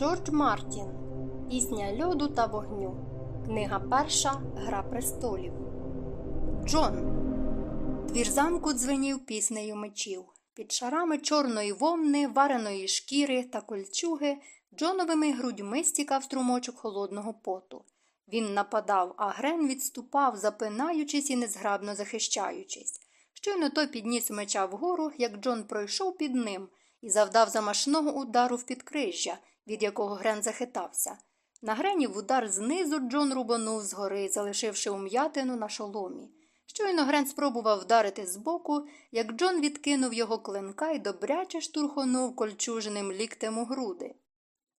Джордж Мартін Пісня льоду та вогню. Книга перша Гра престолів. Джон. Двір замку дзвенів піснею мечів. Під шарами чорної вовни, вареної шкіри та кольчуги Джоновими грудьми стікав струмочок холодного поту. Він нападав, а Грен відступав, запинаючись і незграбно захищаючись. Щойно той підніс меча вгору, як Джон пройшов під ним і завдав замашного удару в підкрижжя, від якого Грен захитався. На Гренів удар знизу Джон рубанув згори, залишивши ум'ятину на шоломі. Щойно Грен спробував вдарити збоку, як Джон відкинув його клинка і добряче штурхонув кольчужним ліктем у груди.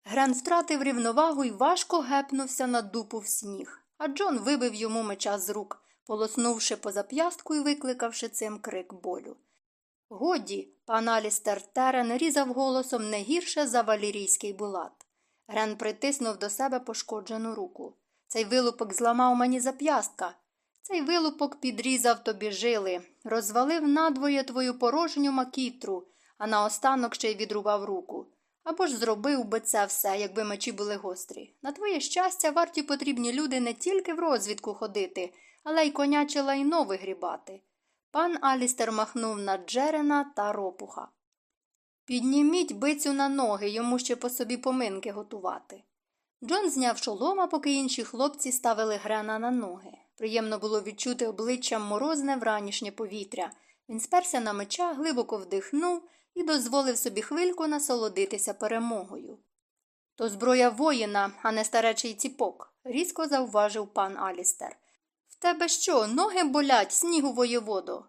Грен втратив рівновагу і важко гепнувся на дупу в сніг, а Джон вибив йому меча з рук, полоснувши по зап'ястку і викликавши цим крик болю. Годі, пан Алістер Терен різав голосом не гірше за валірійський булат. Грен притиснув до себе пошкоджену руку. Цей вилупок зламав мені зап'ястка. Цей вилупок підрізав тобі жили, розвалив надвоє твою порожню макітру, а наостанок ще й відрубав руку. Або ж зробив би це все, якби мечі були гострі. На твоє щастя, варті потрібні люди не тільки в розвідку ходити, але й коняче лайно вигрібати. Пан Алістер махнув на Джерена та ропуха. Підніміть бицю на ноги, йому ще по собі поминки готувати. Джон зняв шолома, поки інші хлопці ставили Грена на ноги. Приємно було відчути обличчям морозне вранішнє повітря. Він сперся на меча, глибоко вдихнув і дозволив собі хвильку насолодитися перемогою. То зброя воїна, а не старечий ціпок, різко завважив пан Алістер. Тебе що, ноги болять, снігу воєводо?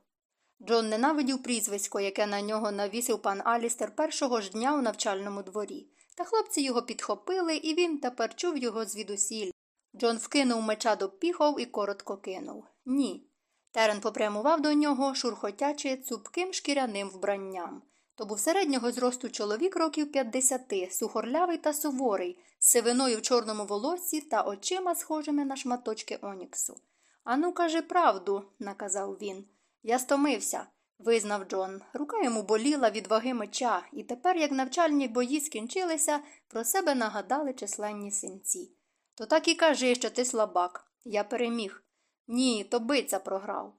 Джон ненавидів прізвисько, яке на нього навісив пан Алістер першого ж дня у навчальному дворі. Та хлопці його підхопили, і він тепер чув його звідусіль. Джон вкинув меча до піхов і коротко кинув Ні. Терен попрямував до нього, шурхотячи цупким шкіряним вбранням. То був середнього зросту чоловік років 50, сухорлявий та суворий, з сивиною в чорному волоссі та очима, схожими на шматочки Оніксу. Ану, кажи правду, наказав він. Я стомився, визнав Джон. Рука йому боліла від ваги меча, і тепер, як навчальні бої скінчилися, про себе нагадали численні синці. То так і кажи, що ти слабак. Я переміг. Ні, то биця програв.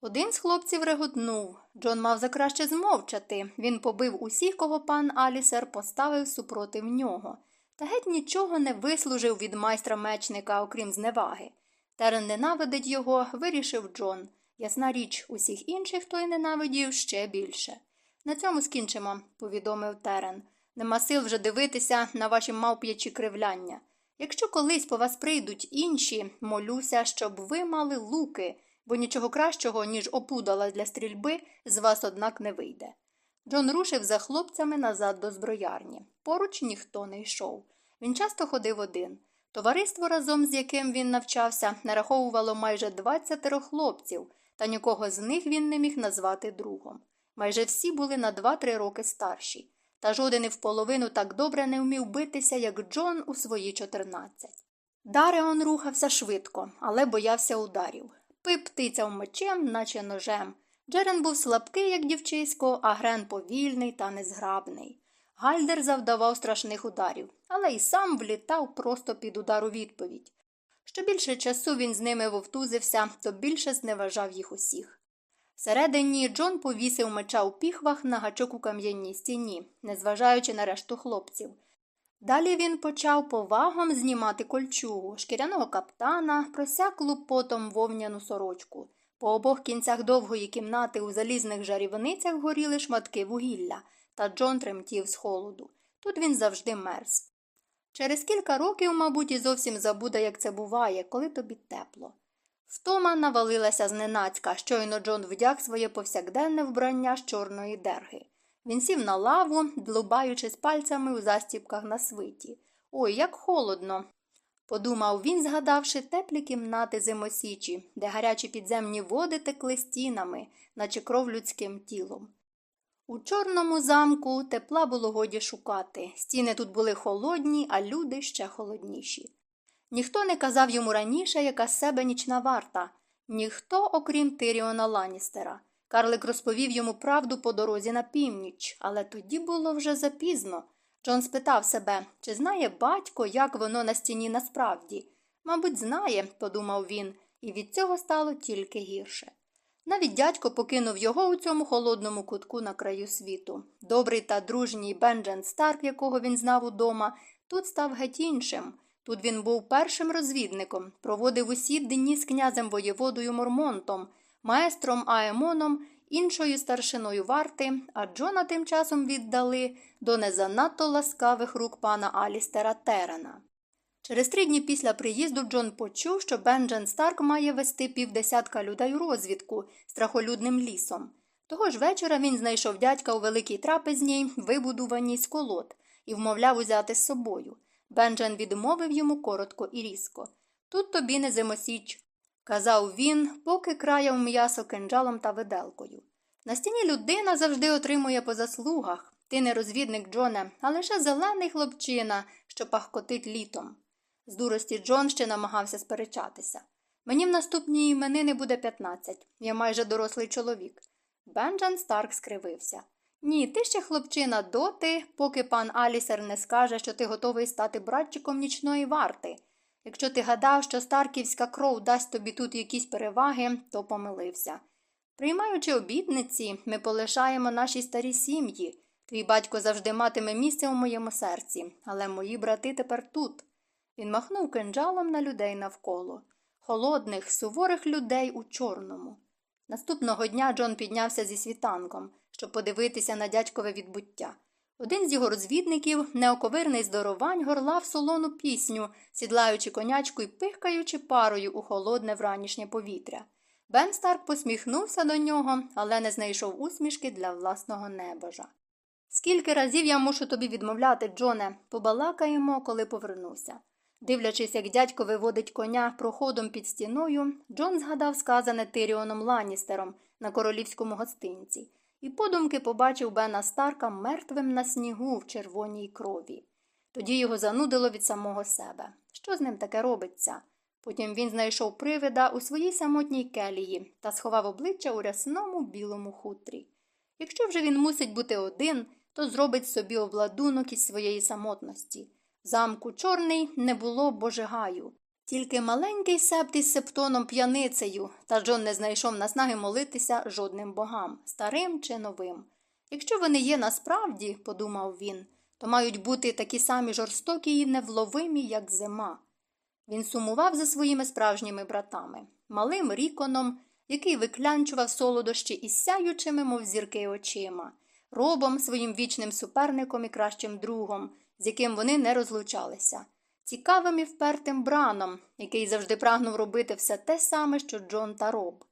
Один з хлопців реготнув. Джон мав за краще змовчати. Він побив усіх, кого пан Алісер поставив супротив нього, та геть нічого не вислужив від майстра мечника, окрім зневаги. Терен ненавидить його, вирішив Джон. Ясна річ, усіх інших той ненавидів ще більше. На цьому скінчимо, повідомив Терен. Нема сил вже дивитися на ваші мавп'ячі кривляння. Якщо колись по вас прийдуть інші, молюся, щоб ви мали луки, бо нічого кращого, ніж опудала для стрільби, з вас, однак, не вийде. Джон рушив за хлопцями назад до зброярні. Поруч ніхто не йшов. Він часто ходив один. Товариство, разом з яким він навчався, нараховувало майже двадцятеро хлопців, та нікого з них він не міг назвати другом. Майже всі були на два-три роки старші, та жоден і в половину так добре не вмів битися, як Джон у свої чотирнадцять. Дареон рухався швидко, але боявся ударів. Пип тицяв мечем, наче ножем. Джерен був слабкий, як дівчисько, а Грен повільний та незграбний. Гальдер завдавав страшних ударів, але й сам влітав просто під удар у відповідь. Що більше часу він з ними вовтузився, то більше зневажав їх усіх. Всередині Джон повісив меча у піхвах на гачок у кам'яній стіні, незважаючи на решту хлопців. Далі він почав повагом знімати кольчугу, шкіряного каптана, просяклу потом вовняну сорочку. По обох кінцях довгої кімнати у залізних жарівницях горіли шматки вугілля, та Джон тремтів з холоду. Тут він завжди мерз. Через кілька років, мабуть, і зовсім забуде, як це буває, коли тобі тепло. Втома навалилася зненацька, щойно Джон вдяг своє повсякденне вбрання з чорної дерги. Він сів на лаву, длубаючись пальцями у застіпках на свиті. Ой, як холодно. Подумав він, згадавши теплі кімнати зимосічі, де гарячі підземні води текли стінами, наче кров людським тілом. У чорному замку тепла було годі шукати. Стіни тут були холодні, а люди ще холодніші. Ніхто не казав йому раніше, яка себе нічна варта, ніхто, окрім Тиріона Ланістера. Карлик розповів йому правду по дорозі на північ, але тоді було вже запізно. Джон спитав себе, чи знає батько, як воно на стіні насправді. Мабуть, знає, подумав він, і від цього стало тільки гірше. Навіть дядько покинув його у цьому холодному кутку на краю світу. Добрий та дружній Бенджен Старк, якого він знав удома, тут став геть іншим. Тут він був першим розвідником, проводив усі дні з князем воєводою Мормонтом, маестром Аемоном, іншою старшиною варти, а Джона тим часом віддали до незанадто ласкавих рук пана Алістера Терена. Через три дні після приїзду Джон почув, що Бенджен Старк має вести півдесятка людей у розвідку страхолюдним лісом. Того ж вечора він знайшов дядька у великій трапезній, вибудуваній з колод, і вмовляв узяти з собою. Бенджен відмовив йому коротко і різко. Тут тобі не зимосіч, казав він, поки краяв м'ясо кинджалом та виделкою. На стіні людина завжди отримує по заслугах. Ти не розвідник, Джоне, а лише зелений хлопчина, що пахкотить літом. З дурості Джон ще намагався сперечатися. Мені в наступній іменини буде 15. Я майже дорослий чоловік. Бенджан Старк скривився. Ні, ти ще хлопчина доти, поки пан Алісер не скаже, що ти готовий стати братчиком нічної варти. Якщо ти гадав, що старківська кров дасть тобі тут якісь переваги, то помилився. Приймаючи обітниці, ми полишаємо наші старі сім'ї. Твій батько завжди матиме місце у моєму серці, але мої брати тепер тут. Він махнув кинджалом на людей навколо холодних, суворих людей у чорному. Наступного дня Джон піднявся зі світанком, щоб подивитися на дядькове відбуття. Один з його розвідників, неоковирний здоровань, горлав солону пісню, сідлаючи конячку і пихкаючи парою у холодне вранішнє повітря. Бен Старк посміхнувся до нього, але не знайшов усмішки для власного небожа. Скільки разів я мушу тобі відмовляти, Джоне, побалакаємо, коли повернуся. Дивлячись, як дядько виводить коня проходом під стіною, Джон згадав сказане Тиріоном Ланністером на королівському гостинці, і подумки побачив Бена Старка мертвим на снігу в червоній крові. Тоді його занудило від самого себе. Що з ним таке робиться? Потім він знайшов привида у своїй самотній келії та сховав обличчя у рясному білому хутрі. Якщо вже він мусить бути один, то зробить собі обладунок із своєї самотності. Замку чорний не було божигаю, тільки маленький септ із септоном п'яницею, та Джон не знайшов наснаги молитися жодним богам, старим чи новим. Якщо вони є насправді, подумав він, то мають бути такі самі жорстокі і невловимі, як зима. Він сумував за своїми справжніми братами, малим ріконом, який виклянчував солодощі із сяючими, мов зірки очима, робом своїм вічним суперником і кращим другом з яким вони не розлучалися, цікавим і впертим браном, який завжди прагнув робити все те саме, що Джон та Роб.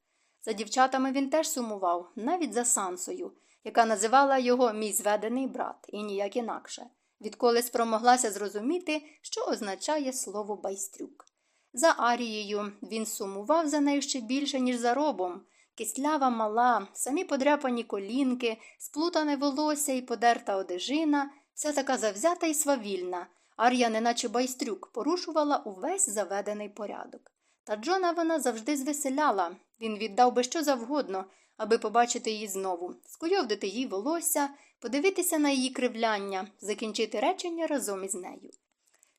За дівчатами він теж сумував, навіть за Сансою, яка називала його мій зведений брат, і ніяк інакше, відколи спромоглася зрозуміти, що означає слово байстрюк. За Арією він сумував за нею ще більше, ніж за робом. Кислява мала, самі подряпані колінки, сплутане волосся і подерта одежина, Вся така завзята і свавільна, Ар'я, неначе байстрюк, порушувала увесь заведений порядок. Та Джона вона завжди звеселяла. Він віддав би що завгодно, аби побачити її знову, скуйовдити їй волосся, подивитися на її кривляння, закінчити речення разом із нею.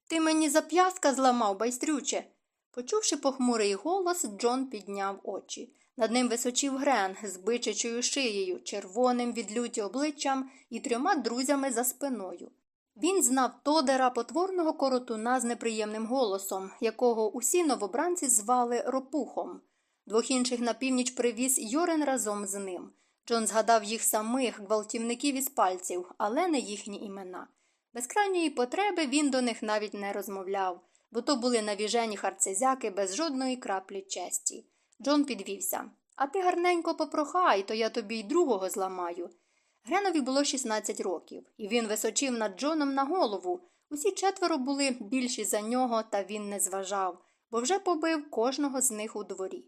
Ти мені зап'ястка зламав, байстрюче. Почувши похмурий голос, Джон підняв очі. Над ним височив Грен з бичачою шиєю, червоним від люті обличчям і трьома друзями за спиною. Він знав Тодера потворного коротуна з неприємним голосом, якого усі новобранці звали Ропухом. Двох інших на північ привіз Йорен разом з ним. Джон згадав їх самих гвалтівників із пальців, але не їхні імена. Без крайньої потреби він до них навіть не розмовляв, бо то були навіжені харцезяки без жодної краплі честі. Джон підвівся. А ти гарненько попрохай, то я тобі й другого зламаю. Гренові було 16 років, і він височив над Джоном на голову. Усі четверо були більші за нього, та він не зважав, бо вже побив кожного з них у дворі.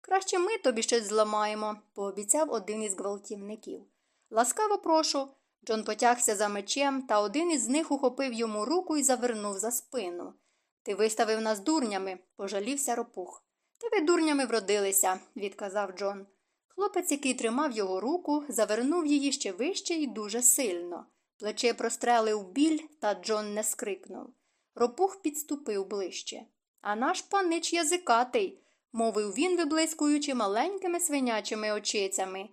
Краще ми тобі щось зламаємо, пообіцяв один із гвалтівників. Ласкаво прошу. Джон потягся за мечем, та один із них ухопив йому руку і завернув за спину. Ти виставив нас дурнями, пожалівся ропух. Ви дурнями вродилися, відказав Джон. Хлопець, який тримав його руку, завернув її ще вище і дуже сильно. Плече прострелив біль, та Джон не скрикнув. Ропух підступив ближче. А наш панич язикатий, мовив він, виблискуючи маленькими свинячими очицями.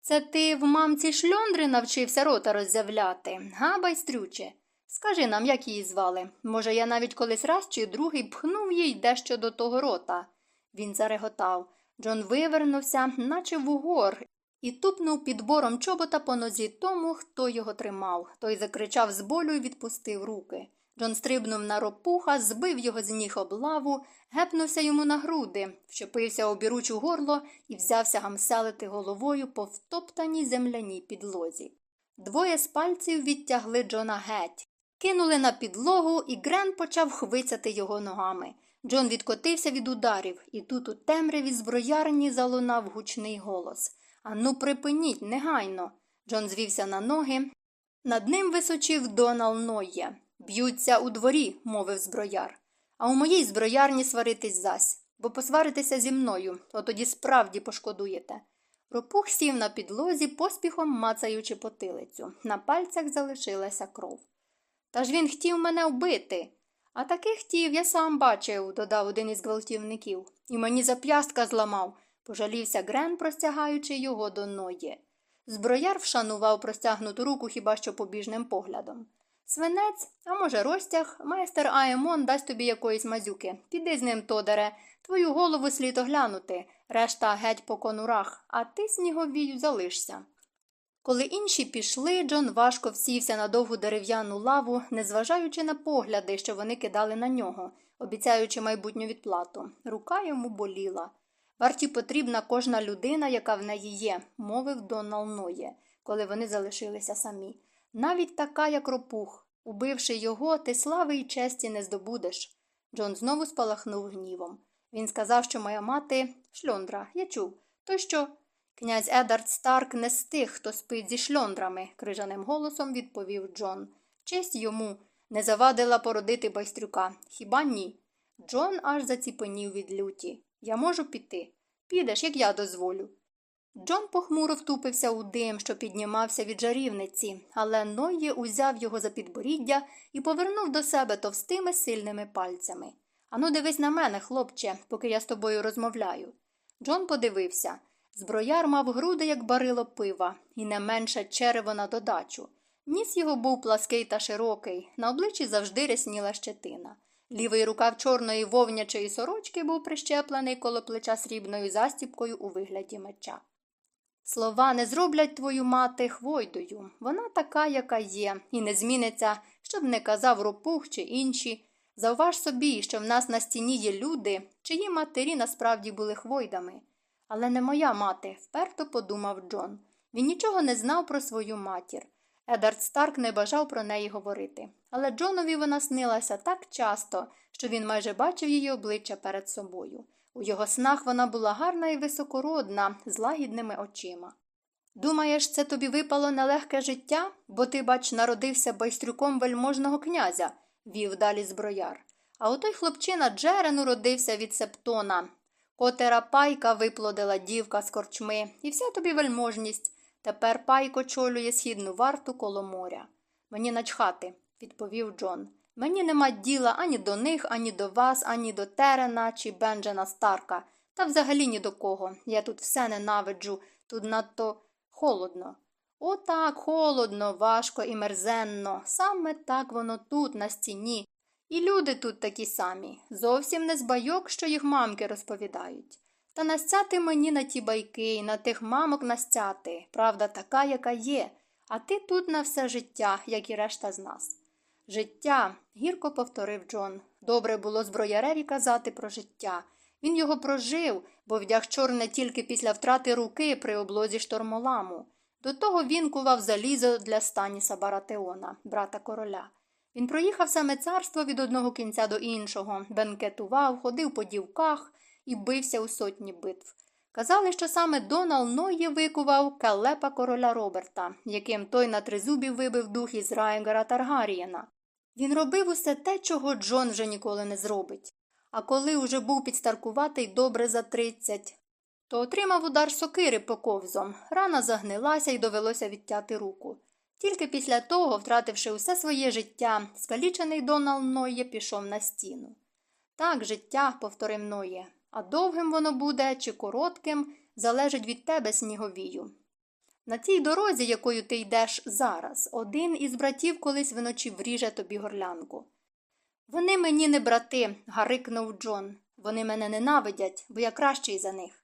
Це ти в мамці шльондри навчився рота роззявляти, га, байстрюче? Скажи нам, як її звали. Може, я навіть колись раз чи другий пхнув їй дещо до того рота. Він зареготав. Джон вивернувся, наче вугор, і тупнув підбором чобота по нозі тому, хто його тримав. Той закричав з болю і відпустив руки. Джон стрибнув на ропуха, збив його з ніг об лаву, гепнувся йому на груди, вчепився обіруч у горло і взявся гамселити головою по втоптаній земляній підлозі. Двоє з пальців відтягли Джона геть, кинули на підлогу, і Грен почав хвицяти його ногами. Джон відкотився від ударів, і тут у темряві зброярні залунав гучний голос. Ану, припиніть, негайно. Джон звівся на ноги. Над ним височив Донал Нойє. Б'ються у дворі, мовив зброяр. А у моїй зброярні сваритись зась, бо посваритеся зі мною, то тоді справді пошкодуєте. Ропух сів на підлозі, поспіхом мацаючи потилицю. На пальцях залишилася кров. Та ж він хотів мене вбити. А таки хотів, я сам бачив, додав один із гвалтівників. І мені зап'ястка зламав, пожалівся Грен, простягаючи його до ної. Зброяр вшанував простягнуту руку хіба що побіжним поглядом. Свинець, а може, розтяг, майстер Аемон дасть тобі якоїсь мазюки. Піди з ним, Тодере, твою голову слід оглянути, решта геть по конурах, а ти сніговію залишся. Коли інші пішли, Джон важко всівся на довгу дерев'яну лаву, незважаючи на погляди, що вони кидали на нього, обіцяючи майбутню відплату. Рука йому боліла. Варті потрібна кожна людина, яка в неї є, мовив Донал Ноє, коли вони залишилися самі. Навіть така, як ропух. Убивши його, ти слави й честі не здобудеш. Джон знову спалахнув гнівом. Він сказав, що моя мати шльондра, я чув. То що? Князь Едард Старк не з тих, хто спить зі шльондрами, крижаним голосом відповів Джон. Честь йому не завадила породити байстрюка. Хіба ні? Джон аж заціпенів від люті. Я можу піти. Підеш, як я дозволю. Джон похмуро втупився у дим, що піднімався від жарівниці, але Нойє узяв його за підборіддя і повернув до себе товстими сильними пальцями. Ану, дивись на мене, хлопче, поки я з тобою розмовляю. Джон подивився. Зброяр мав груди, як барило пива, і не менше черево на додачу. Ніс його був плаский та широкий, на обличчі завжди рясніла щетина. Лівий рукав чорної вовнячої сорочки був прищеплений коло плеча срібною застіпкою у вигляді меча. Слова не зроблять твою мати хвойдою. Вона така, яка є, і не зміниться, щоб не казав ропух чи інші. Завваж собі, що в нас на стіні є люди, чиї матері насправді були хвойдами. Але не моя мати, вперто подумав Джон. Він нічого не знав про свою матір. Едард Старк не бажав про неї говорити. Але Джонові вона снилася так часто, що він майже бачив її обличчя перед собою. У його снах вона була гарна і високородна, з лагідними очима. Думаєш, це тобі випало нелегке життя, бо ти, бач, народився байстрюком вельможного князя, вів далі зброяр. А отой хлопчина Джерен уродився від септона. Котера пайка виплодила дівка з корчми, і вся тобі вельможність. Тепер пайко чолює східну варту коло моря. Мені начхати, відповів Джон. Мені нема діла ані до них, ані до вас, ані до Терена чи Бенджена Старка, та взагалі ні до кого. Я тут все ненавиджу, тут надто холодно. О, так, холодно, важко і мерзенно. Саме так воно тут, на стіні. І люди тут такі самі, зовсім не з байок, що їх мамки розповідають. Та настяти мені на ті байки і на тих мамок настяти, правда така, яка є, а ти тут на все життя, як і решта з нас. Життя, гірко повторив Джон. Добре було зброяреві казати про життя. Він його прожив, бо вдяг чорне тільки після втрати руки при облозі штормоламу. До того він кував залізо для Станіса Баратеона, брата короля. Він проїхав саме царство від одного кінця до іншого, бенкетував, ходив по дівках і бився у сотні битв. Казали, що саме Донал Нойє викував калепа короля Роберта, яким той на тризубі вибив дух із Райгара Таргарієна. Він робив усе те, чого Джон вже ніколи не зробить. А коли уже був підстаркуватий добре за тридцять, то отримав удар сокири по ковзом. Рана загнилася і довелося відтяти руку. Тільки після того, втративши усе своє життя, скалічений Донал Нойє пішов на стіну. Так, життя, повторив Ноє, а довгим воно буде чи коротким, залежить від тебе, сніговію. На тій дорозі, якою ти йдеш зараз, один із братів колись вночі вріже тобі горлянку. Вони мені не брати, гарикнув Джон. Вони мене ненавидять, бо я кращий за них.